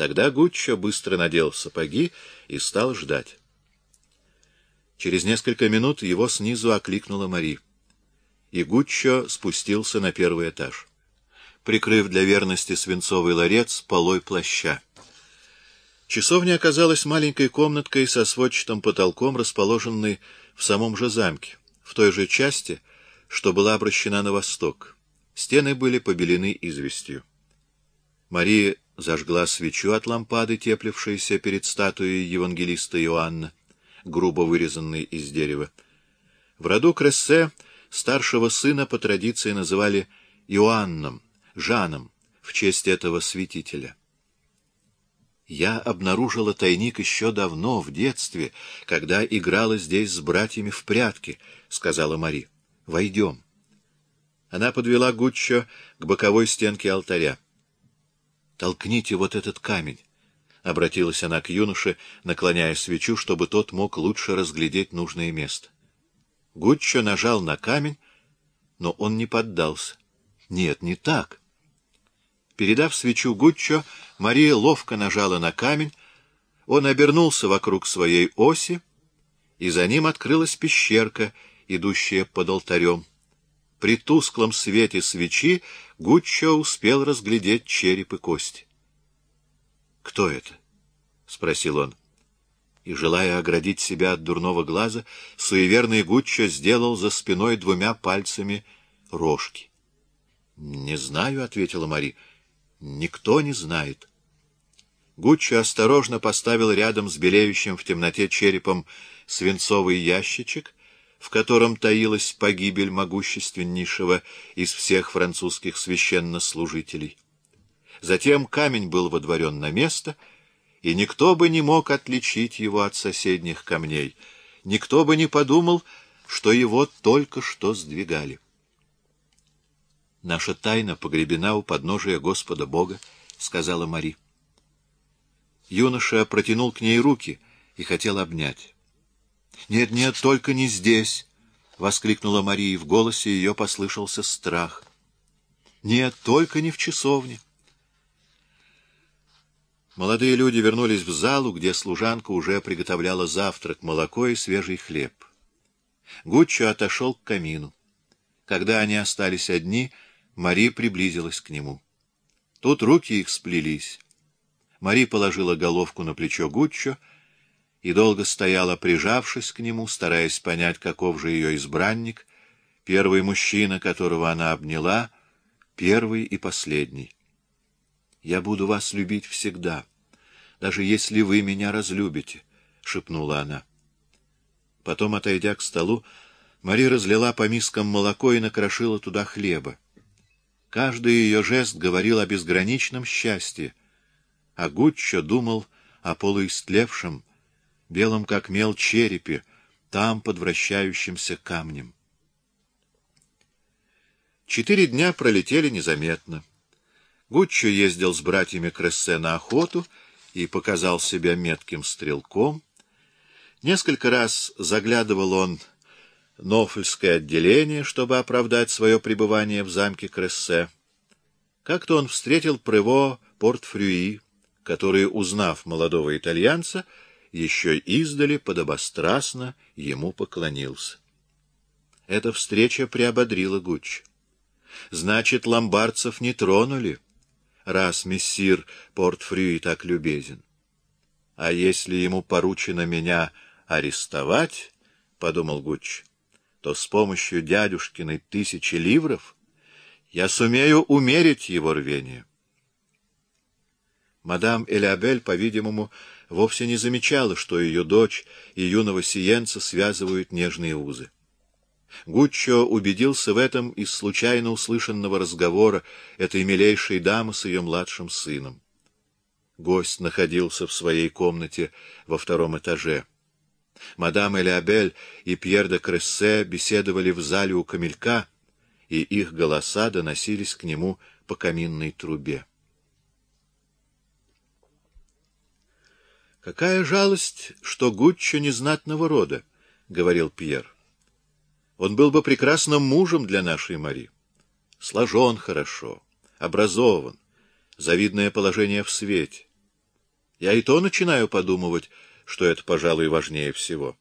Тогда Гуччо быстро надел сапоги и стал ждать. Через несколько минут его снизу окликнула Мари. И Гуччо спустился на первый этаж, прикрыв для верности свинцовый ларец полой плаща. Часовня оказалась маленькой комнаткой со сводчатым потолком, расположенной в самом же замке, в той же части, что была обращена на восток. Стены были побелены известью. Мария зажгла свечу от лампады, теплившейся перед статуей евангелиста Иоанна, грубо вырезанной из дерева. В роду Крессе старшего сына по традиции называли Иоанном, Жаном, в честь этого святителя. Я обнаружила тайник еще давно, в детстве, когда играла здесь с братьями в прятки, — сказала Мари. — Войдем. Она подвела Гуччо к боковой стенке алтаря. — Толкните вот этот камень, — обратилась она к юноше, наклоняя свечу, чтобы тот мог лучше разглядеть нужное место. Гуччо нажал на камень, но он не поддался. — Нет, не так. Передав свечу Гуччо, Мария ловко нажала на камень, он обернулся вокруг своей оси, и за ним открылась пещерка, идущая под алтарем. При тусклом свете свечи Гуччо успел разглядеть череп и кости. — Кто это? — спросил он. И, желая оградить себя от дурного глаза, суеверный Гуччо сделал за спиной двумя пальцами рожки. — Не знаю, — ответила Мария. Никто не знает. Гуччо осторожно поставил рядом с белеющим в темноте черепом свинцовый ящичек, в котором таилась погибель могущественнейшего из всех французских священнослужителей. Затем камень был водворен на место, и никто бы не мог отличить его от соседних камней, никто бы не подумал, что его только что сдвигали. Наша тайна погребена у подножия Господа Бога, — сказала Мари. Юноша протянул к ней руки и хотел обнять. — Нет, нет, только не здесь! — воскликнула Мария, и в голосе ее послышался страх. — Нет, только не в часовне. Молодые люди вернулись в залу, где служанка уже приготовляла завтрак, молоко и свежий хлеб. Гуччо отошел к камину. Когда они остались одни, — Мари приблизилась к нему. Тут руки их сплелись. Мари положила головку на плечо Гуччо и долго стояла, прижавшись к нему, стараясь понять, каков же ее избранник, первый мужчина, которого она обняла, первый и последний. «Я буду вас любить всегда, даже если вы меня разлюбите», — шепнула она. Потом, отойдя к столу, Мари разлила по мискам молоко и накрошила туда хлеба. Каждый ее жест говорил о безграничном счастье, а Гуччо думал о полуистлевшем, белом как мел черепе, там под вращающимся камнем. Четыре дня пролетели незаметно. Гуччо ездил с братьями Крессе на охоту и показал себя метким стрелком. Несколько раз заглядывал он Нофльское отделение, чтобы оправдать свое пребывание в замке Крессе. Как-то он встретил Прево Портфрюи, который, узнав молодого итальянца, еще издали подобострастно ему поклонился. Эта встреча приободрила Гуч. Значит, ломбардцев не тронули, раз мессир Портфрюи так любезен. А если ему поручено меня арестовать, — подумал Гуч, то с помощью дядюшкиной тысячи ливров я сумею умерить его рвение. Мадам Элябель, по-видимому, вовсе не замечала, что ее дочь и юного сиенца связывают нежные узы. Гуччо убедился в этом из случайно услышанного разговора этой милейшей дамы с ее младшим сыном. Гость находился в своей комнате во втором этаже. Мадам Элиабель и Пьер де Крессе беседовали в зале у камелька, и их голоса доносились к нему по каминной трубе. «Какая жалость, что Гуччо незнатного рода», — говорил Пьер. «Он был бы прекрасным мужем для нашей Мари. Сложен хорошо, образован, завидное положение в свете. Я и то начинаю подумывать, что это, пожалуй, важнее всего.